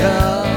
Yeah.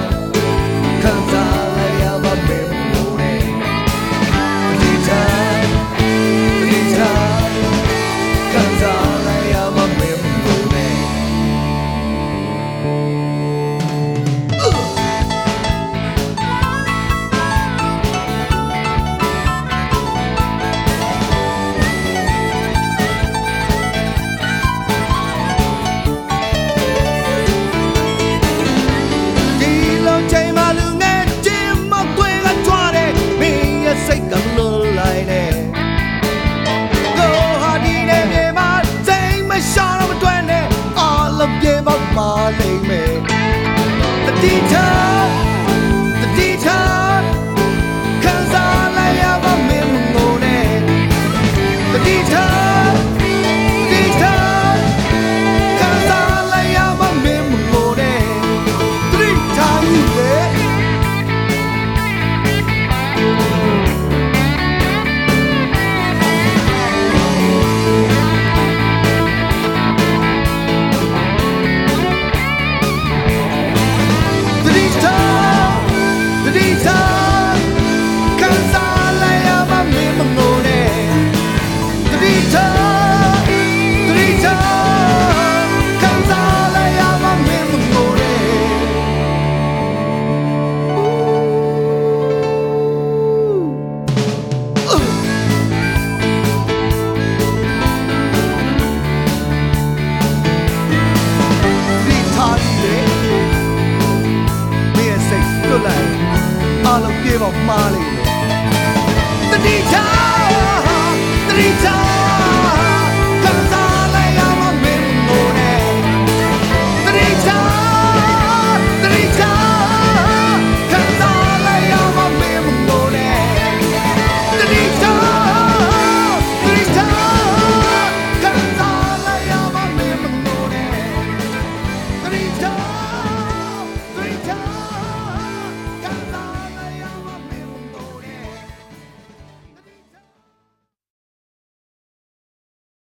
ပြေပေါက်ပါလိမ့်မယ်တတိထား လုံးပြေပေါက်မှားလိမ့်မယ်တတိချာတတိချာ